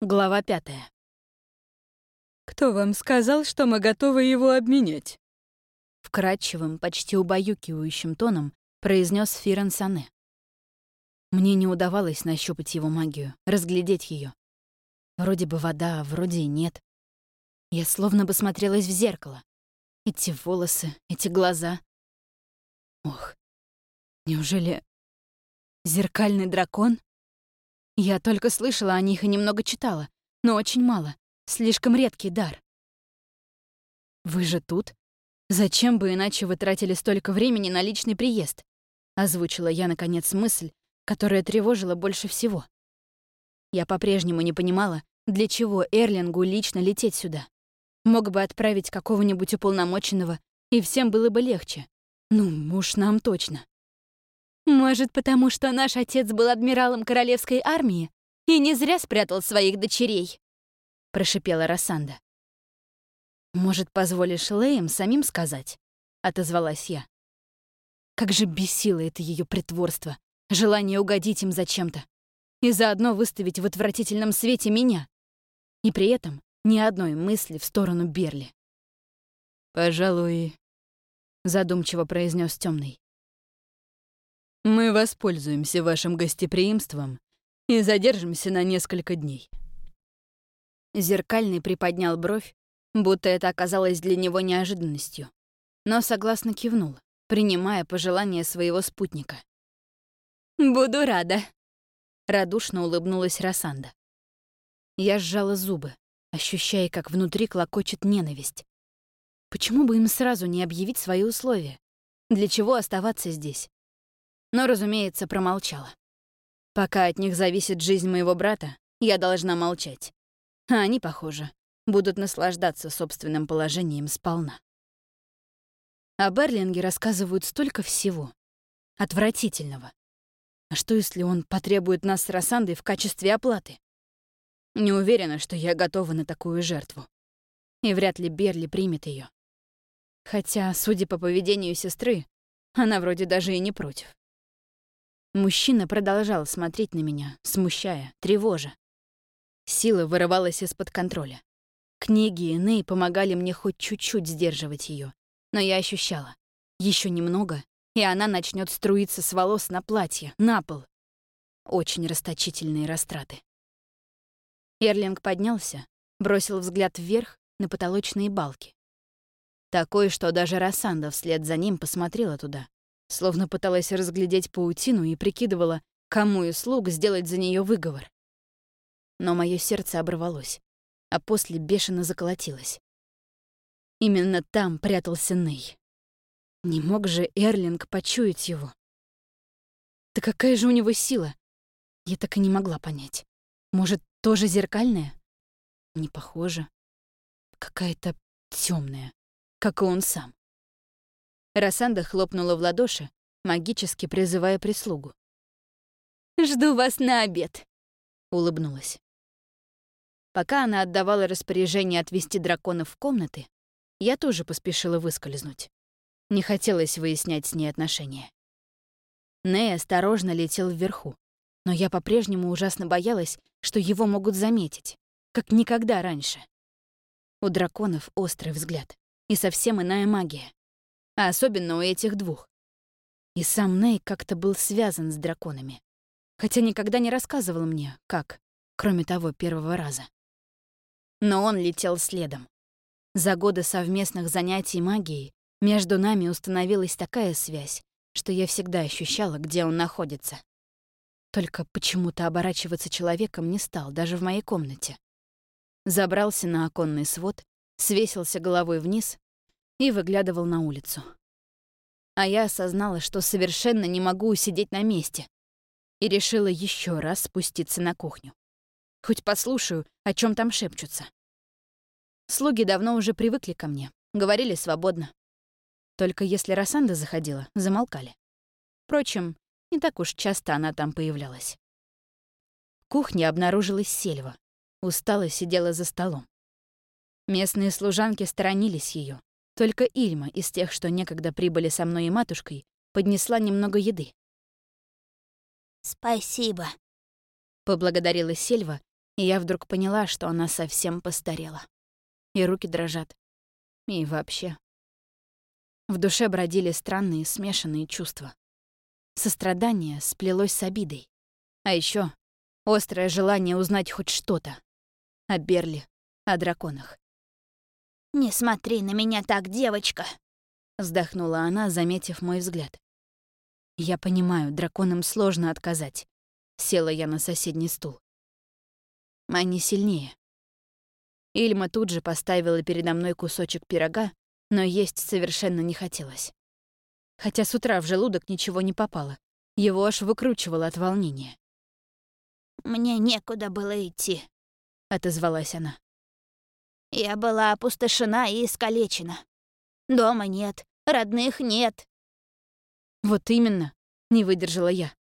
Глава пятая. «Кто вам сказал, что мы готовы его обменять?» Вкрадчивым, почти убаюкивающим тоном произнес Фирен Сане. Мне не удавалось нащупать его магию, разглядеть ее. Вроде бы вода, а вроде и нет. Я словно бы смотрелась в зеркало. Эти волосы, эти глаза. Ох, неужели зеркальный дракон? Я только слышала о них и немного читала, но очень мало. Слишком редкий дар. «Вы же тут? Зачем бы иначе вы тратили столько времени на личный приезд?» Озвучила я, наконец, мысль, которая тревожила больше всего. Я по-прежнему не понимала, для чего Эрлингу лично лететь сюда. Мог бы отправить какого-нибудь уполномоченного, и всем было бы легче. Ну, уж нам точно. Может, потому что наш отец был адмиралом королевской армии и не зря спрятал своих дочерей?» — прошипела Рассанда. «Может, позволишь Леям самим сказать?» — отозвалась я. Как же бесило это ее притворство, желание угодить им зачем-то и заодно выставить в отвратительном свете меня. И при этом ни одной мысли в сторону Берли. «Пожалуй», — задумчиво произнес темный. Мы воспользуемся вашим гостеприимством и задержимся на несколько дней». Зеркальный приподнял бровь, будто это оказалось для него неожиданностью, но согласно кивнул, принимая пожелание своего спутника. «Буду рада», — радушно улыбнулась Рассанда. Я сжала зубы, ощущая, как внутри клокочет ненависть. Почему бы им сразу не объявить свои условия? Для чего оставаться здесь? Но, разумеется, промолчала. Пока от них зависит жизнь моего брата, я должна молчать. А они, похоже, будут наслаждаться собственным положением сполна. О Берлинге рассказывают столько всего. Отвратительного. А что, если он потребует нас с Рассандой в качестве оплаты? Не уверена, что я готова на такую жертву. И вряд ли Берли примет ее. Хотя, судя по поведению сестры, она вроде даже и не против. Мужчина продолжал смотреть на меня, смущая, тревожа. Сила вырывалась из-под контроля. Книги и Ней помогали мне хоть чуть-чуть сдерживать ее, но я ощущала. Еще немного, и она начнет струиться с волос на платье, на пол. Очень расточительные растраты. Эрлинг поднялся, бросил взгляд вверх на потолочные балки. Такой, что даже Рассанда вслед за ним посмотрела туда, словно пыталась разглядеть паутину и прикидывала, кому из слуг сделать за нее выговор. Но мое сердце оборвалось, а после бешено заколотилось. Именно там прятался Ней. Не мог же Эрлинг почуять его. Да какая же у него сила? Я так и не могла понять. Может, тоже зеркальная? Не похоже. Какая-то темная, как и он сам. Рассанда хлопнула в ладоши, магически призывая прислугу. «Жду вас на обед», — улыбнулась. Пока она отдавала распоряжение отвести драконов в комнаты, я тоже поспешила выскользнуть. Не хотелось выяснять с ней отношения. Ней осторожно летел вверху, но я по-прежнему ужасно боялась, что его могут заметить, как никогда раньше. У драконов острый взгляд и совсем иная магия а особенно у этих двух. И сам Ней как-то был связан с драконами, хотя никогда не рассказывал мне, как, кроме того первого раза. Но он летел следом. За годы совместных занятий магией между нами установилась такая связь, что я всегда ощущала, где он находится. Только почему-то оборачиваться человеком не стал, даже в моей комнате. Забрался на оконный свод, свесился головой вниз и выглядывал на улицу. А я осознала, что совершенно не могу усидеть на месте, и решила еще раз спуститься на кухню. Хоть послушаю, о чем там шепчутся. Слуги давно уже привыкли ко мне, говорили свободно. Только если Рассанда заходила, замолкали. Впрочем, не так уж часто она там появлялась. В кухне обнаружилась сельва. Устала сидела за столом. Местные служанки сторонились ее, только Ильма из тех, что некогда прибыли со мной и матушкой, поднесла немного еды. «Спасибо», — поблагодарила Сельва, и я вдруг поняла, что она совсем постарела. И руки дрожат. И вообще. В душе бродили странные смешанные чувства. Сострадание сплелось с обидой. А еще острое желание узнать хоть что-то. О Берли, о драконах. «Не смотри на меня так, девочка!» Вздохнула она, заметив мой взгляд. «Я понимаю, драконам сложно отказать». Села я на соседний стул. Они сильнее. Ильма тут же поставила передо мной кусочек пирога, но есть совершенно не хотелось. Хотя с утра в желудок ничего не попало. Его аж выкручивало от волнения. «Мне некуда было идти», — отозвалась она. «Я была опустошена и искалечена. Дома нет, родных нет». «Вот именно», — не выдержала я.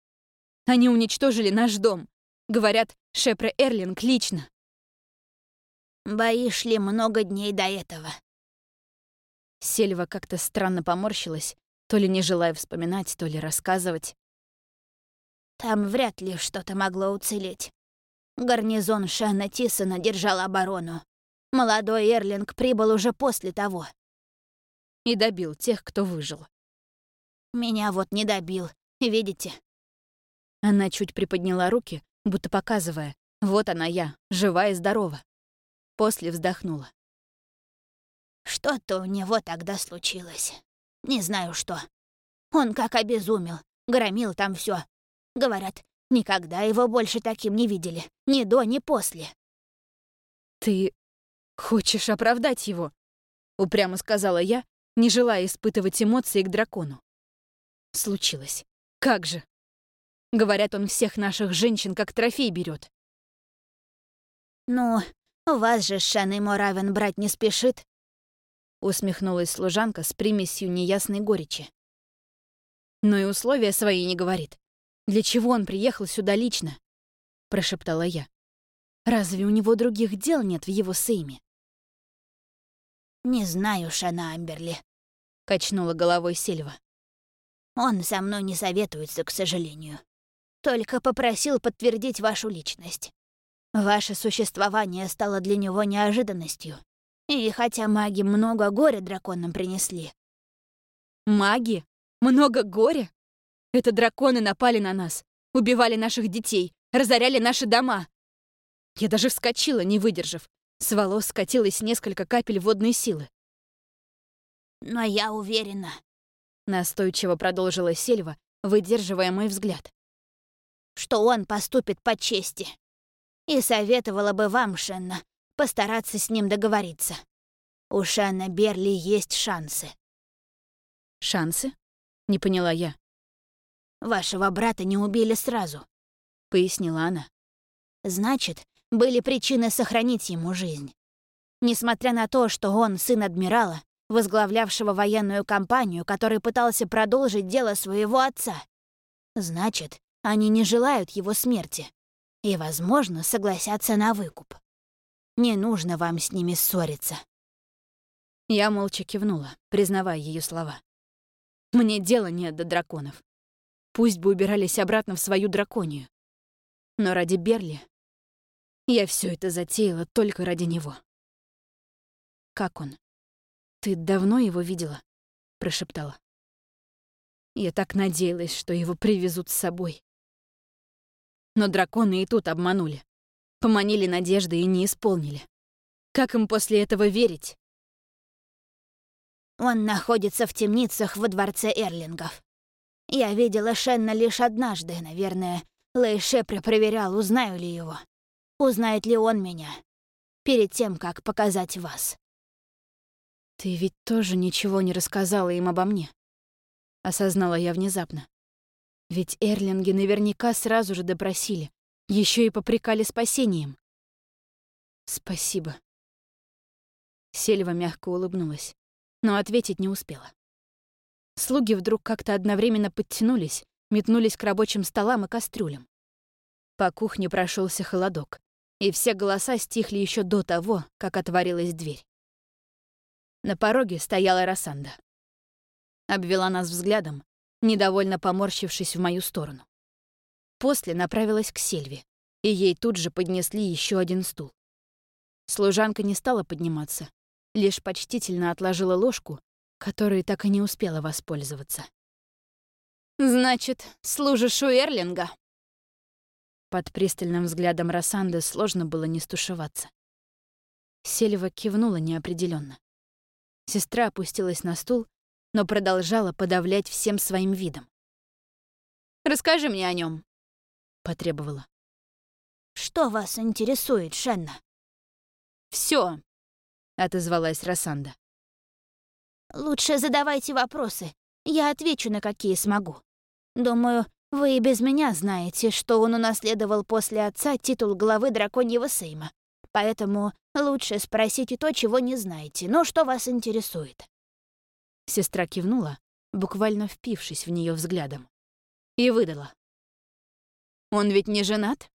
«Они уничтожили наш дом. Говорят, Шепре Эрлинг лично». «Бои шли много дней до этого». Сельва как-то странно поморщилась, то ли не желая вспоминать, то ли рассказывать. Там вряд ли что-то могло уцелеть. Гарнизон Шана Тисона держал оборону. Молодой Эрлинг прибыл уже после того. И добил тех, кто выжил. Меня вот не добил, видите? Она чуть приподняла руки, будто показывая, вот она я, жива и здорова. После вздохнула. Что-то у него тогда случилось. Не знаю что. Он как обезумел, громил там все, Говорят, никогда его больше таким не видели. Ни до, ни после. «Ты хочешь оправдать его?» — упрямо сказала я, не желая испытывать эмоции к дракону. Случилось. Как же? Говорят, он всех наших женщин как трофей берет. «Ну, у вас же Шен и Моравен брать не спешит», — усмехнулась служанка с примесью неясной горечи. Но и условия свои не говорит. Для чего он приехал сюда лично?» — прошептала я. «Разве у него других дел нет в его сейме?» «Не знаю, Шана Амберли», — качнула головой Сильва. «Он со мной не советуется, к сожалению. Только попросил подтвердить вашу личность. Ваше существование стало для него неожиданностью. И хотя маги много горя драконам принесли...» «Маги? Много горя?» Это драконы напали на нас, убивали наших детей, разоряли наши дома. Я даже вскочила, не выдержав. С волос скатилось несколько капель водной силы. «Но я уверена», — настойчиво продолжила Сельва, выдерживая мой взгляд. «что он поступит по чести. И советовала бы вам, Шенна, постараться с ним договориться. У Шенна Берли есть шансы». «Шансы?» — не поняла я. Вашего брата не убили сразу», — пояснила она. «Значит, были причины сохранить ему жизнь. Несмотря на то, что он сын адмирала, возглавлявшего военную кампанию, который пытался продолжить дело своего отца. Значит, они не желают его смерти и, возможно, согласятся на выкуп. Не нужно вам с ними ссориться». Я молча кивнула, признавая ее слова. «Мне дела нет до драконов. Пусть бы убирались обратно в свою драконию. Но ради Берли я все это затеяла только ради него. «Как он? Ты давно его видела?» — прошептала. Я так надеялась, что его привезут с собой. Но драконы и тут обманули. Поманили надежды и не исполнили. Как им после этого верить? Он находится в темницах во дворце Эрлингов. Я видела Шенна лишь однажды, наверное. Лэй Шепре проверял, узнаю ли его. Узнает ли он меня. Перед тем, как показать вас. «Ты ведь тоже ничего не рассказала им обо мне», — осознала я внезапно. Ведь Эрлинги наверняка сразу же допросили, еще и попрекали спасением. «Спасибо». Сельва мягко улыбнулась, но ответить не успела. Слуги вдруг как-то одновременно подтянулись, метнулись к рабочим столам и кастрюлям. По кухне прошелся холодок, и все голоса стихли еще до того, как отворилась дверь. На пороге стояла Рассанда. Обвела нас взглядом, недовольно поморщившись в мою сторону. После направилась к Сельве, и ей тут же поднесли еще один стул. Служанка не стала подниматься, лишь почтительно отложила ложку, которой так и не успела воспользоваться. «Значит, служишь у Эрлинга?» Под пристальным взглядом Рассанды сложно было не стушеваться. Селева кивнула неопределенно. Сестра опустилась на стул, но продолжала подавлять всем своим видом. «Расскажи мне о нем, потребовала. «Что вас интересует, Шенна?» Все, отозвалась Рассанда. «Лучше задавайте вопросы. Я отвечу, на какие смогу. Думаю, вы и без меня знаете, что он унаследовал после отца титул главы драконьего Сейма. Поэтому лучше спросите то, чего не знаете. Ну, что вас интересует?» Сестра кивнула, буквально впившись в нее взглядом, и выдала. «Он ведь не женат?»